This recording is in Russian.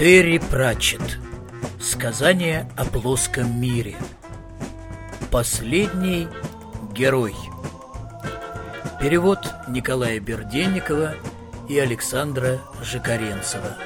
Терри Пратчет Сказание о плоском мире. Последний герой. Перевод Николая Берденникова и Александра Жикаренцева.